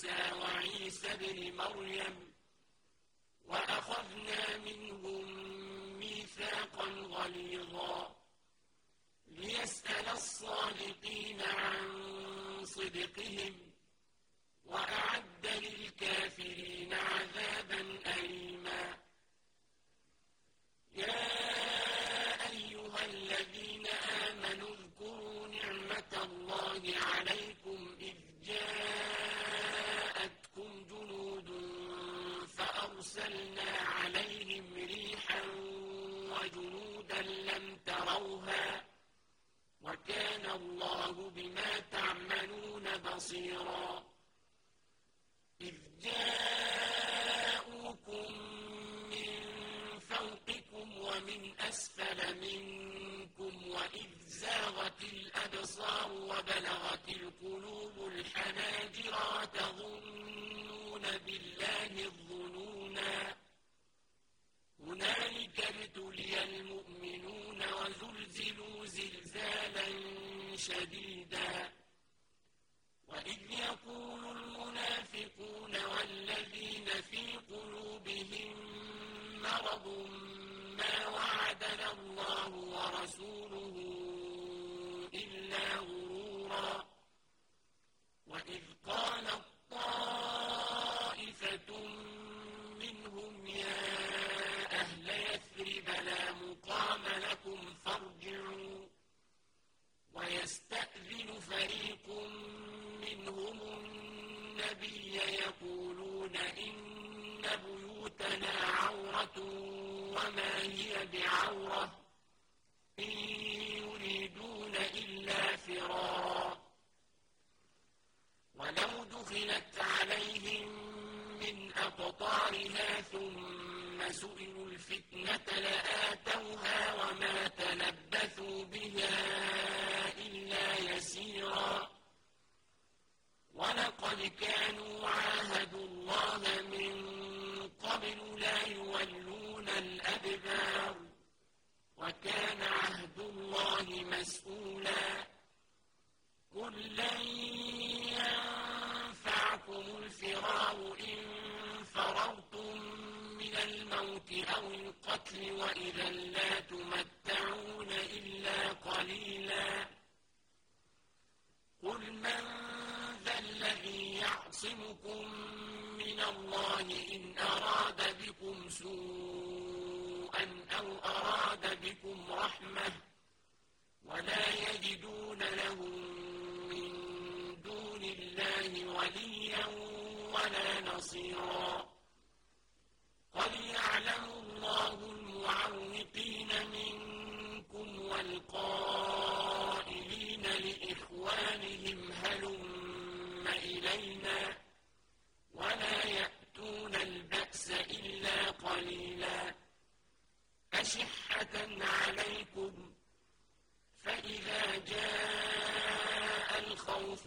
وموسى وعيسى بن مريم وأخذنا منهم ميثاقا غليظا ليسأل الصادقين عن صدقهم وأعد للكافرين عذابا أليما يا أيها الذين آمنوا اذكروا نعمة الله عليكم إذ جاءتكم جنود فأرسلنا عليهم ريحا وجنودا لم تروها وكان الله بما تعملون بصيرا. إذ جاءوكم من فوقكم ومن أسفل منكم وإذ زاغت الأبصار وبلغت القلوب الحناجر وتظنون بالله الظنونا. هنالك ابتلي المؤمنون وزلزلوا زلزالا شديدا. وإذ يقول المنافقون والذين في قلوبهم مرض ما وعدنا الله ورسوله إلا غرورا وإذ قالت طائفة منهم يا أهل يثرب لا مقام لكم فارجعوا ويستأذن فريق منهم النبي يقولون إن بيوتنا عورة وما هي بعورة إن يريدون إلا فرارا ولو دخلت عليهم من أقطارها ثم سئلوا الفتنة لآتوها وما تلبثوا بها إلا يسيرا ولقد كانوا عاهدوا وكان عهد الله مسؤولا. قل لن ينفعكم الفرار إن فررتم من الموت أو القتل وإذا لا تمتعون إلا قليلا. قل من ذا الذي يعصمكم من الله إن أراد بكم سوءا أو أراد بكم رحمة ولا يجدون لهم الله وليا ولا نصيرا. قد يعلم الله المعوقين منكم والقائلين لإخوانهم هلم إلينا ولا يأتون البأس إلا قليلا أشحة عليكم فإذا جاء الخوف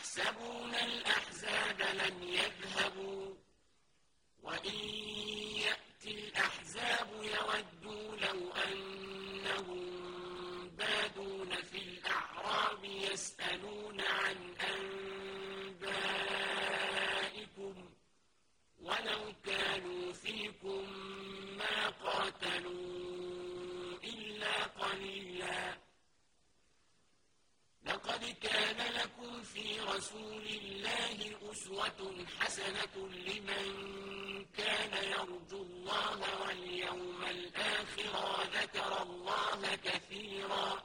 يحسبون الأحزاب لم يذهبوا. وإن يأتي الأحزاب يودوا لو أنهم بادون في الأعراب يسألون عن أنبائكم ولو كانوا فيكم ما قاتلوا إلا قليلا لقد كان لكم في رسول الله أسوة حسنة لمن كان يرجو الله واليوم الآخر ذكر الله كثيرا.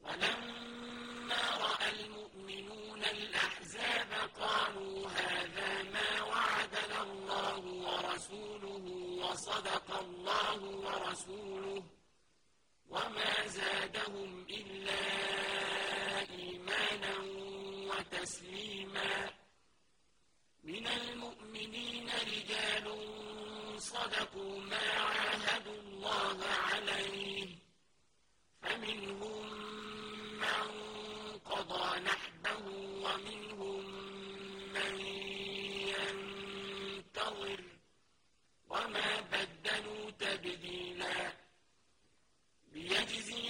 ولما رأى المؤمنون الأحزاب قالوا هذا ما وعدنا الله ورسوله وصدق الله ورسوله وما زادهم إلا وتسليما من المؤمنين رجال صدقوا ما عاهدوا الله عليه. فمنهم من قضى نحبه ومنهم من ينتظر وما بدلوا تبديلا ليجزي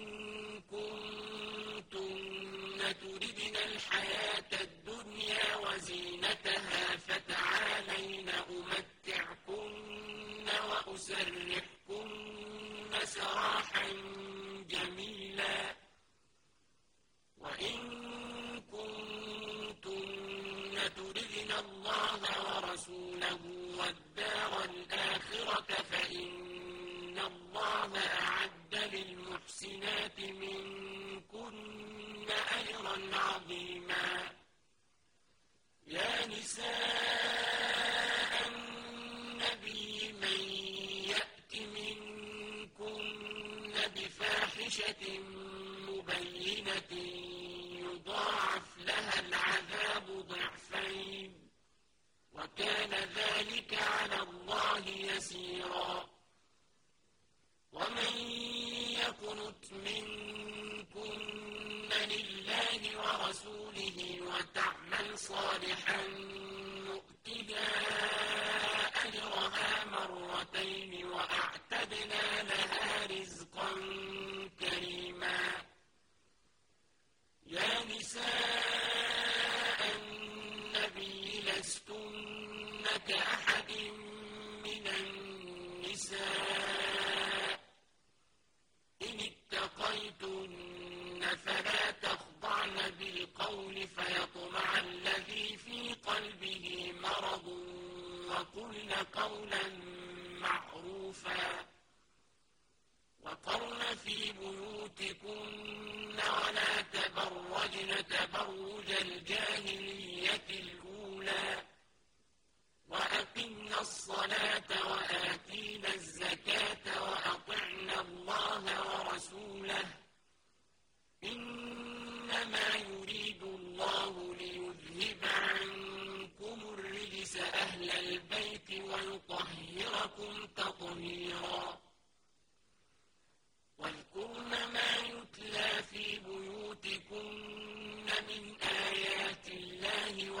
نساء النبي من يأت منكن بفاحشة قولا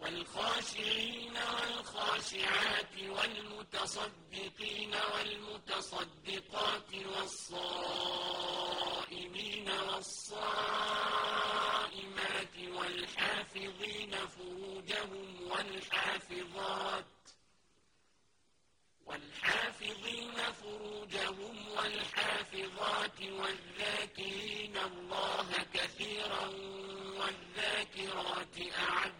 والخاشعين والخاشعات والمتصدقين والمتصدقات والصائمين والصائمات والحافظين فروجهم والحافظات والحافظين فروجهم والحافظات والذاكرين الله كثيرا والذاكرات أعد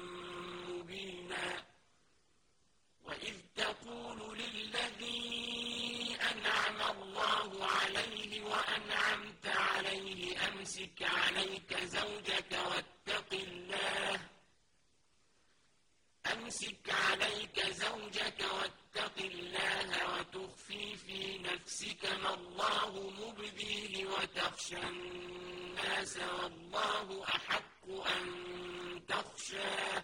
يقول للذي أنعم الله عليه وأنعمت عليه أمسك عليك زوجك واتق الله. أمسك عليك زوجك واتق الله وتخفي في نفسك ما الله مبديه وتخشى الناس والله أحق أن تخشاه.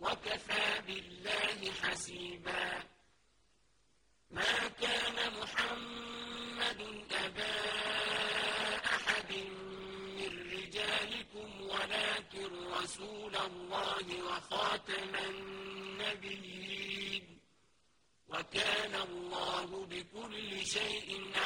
وكفى بالله حسيبا. ما كان محمد أبا أحد من رجالكم ولكن رسول الله وخاتم النبيين. وكان الله بكل شيء عَلِيمًا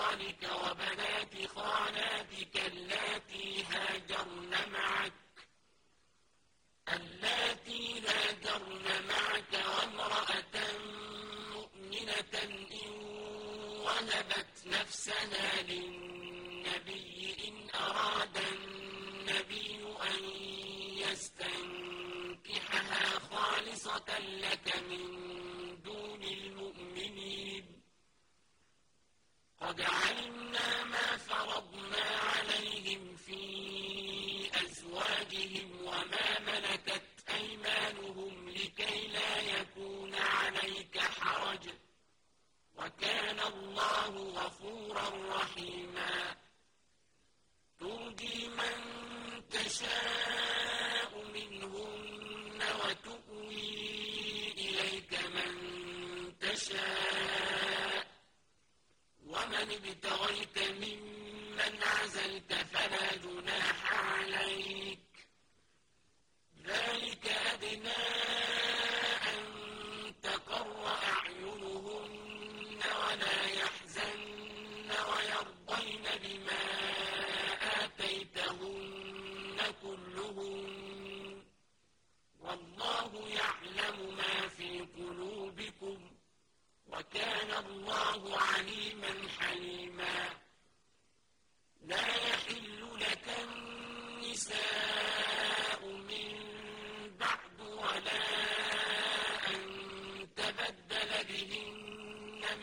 خالك وبنات خالاتك اللاتي هاجرن معك اللاتي هاجرن معك وامرأة مؤمنة إن وهبت نفسها للنبي إن أراد النبي أن يستنكحها خالصة لك من دون المؤمنين قد علمنا ما فرضنا عليهم في أزواجهم وما ملكت أيمانهم لكي لا يكون عليك حرج. وكان الله غفورا رحيما. ترجي من تشاء منهن وتؤوي إليك من تشاء. ومن ابتغيت عزلت فلا جناح عليك ذلك أدنى أن تقر أعينهن ولا يحزن ويرضين بما آتيتهن كلهن والله يعلم ما في قلوبكم وكان الله عليما حليما لا يحل لك النساء من بعد ولا أن تبدل بهن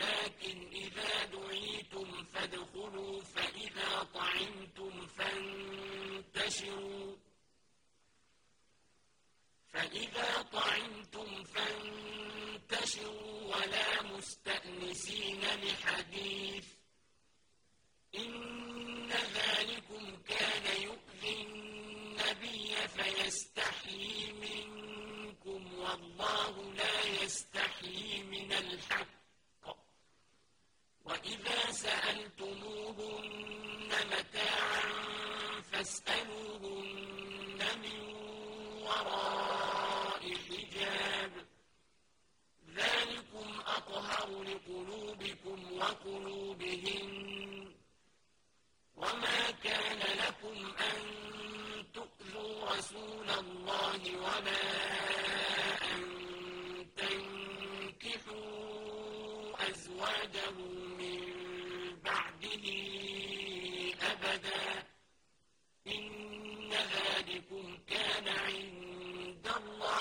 ولكن إذا دعيتم فادخلوا فإذا طعمتم فانتشروا. فإذا طعمتم فانتشروا ولا مستأنسين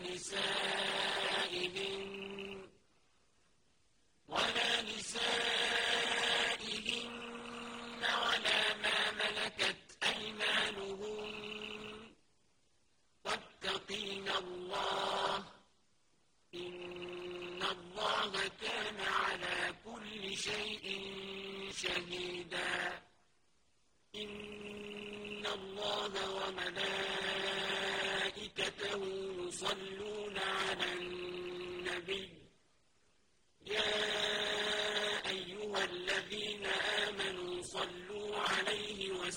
ونسائهم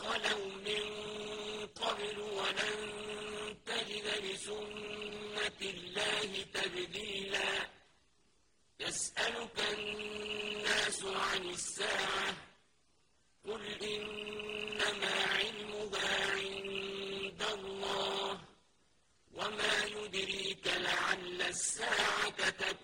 خلوا من قبل ولن تجد لسنة الله تبديلا. يسألك الناس عن الساعة. قل إنما علمها عند الله. وما يدريك لعل الساعة تكون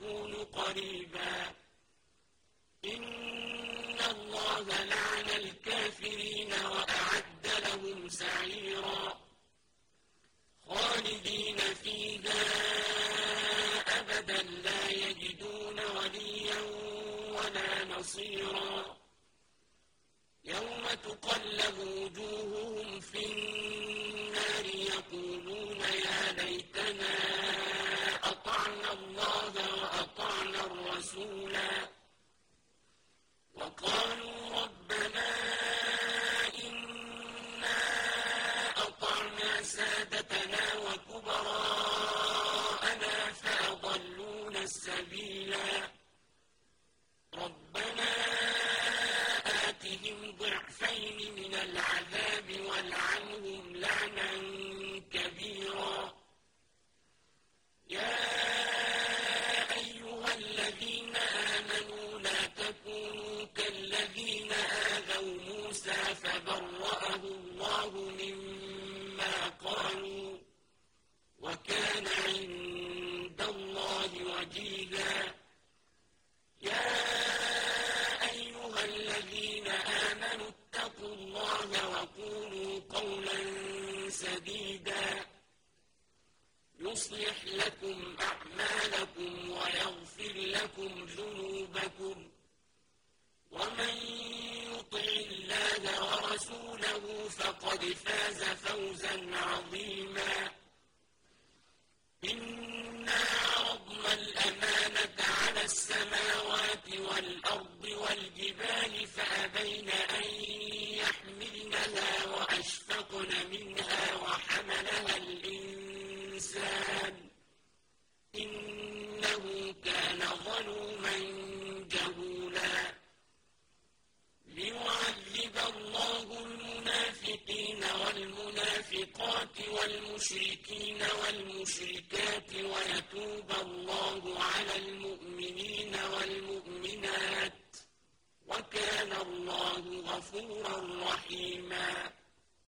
ورسوله فقد فاز فوزا عظيما.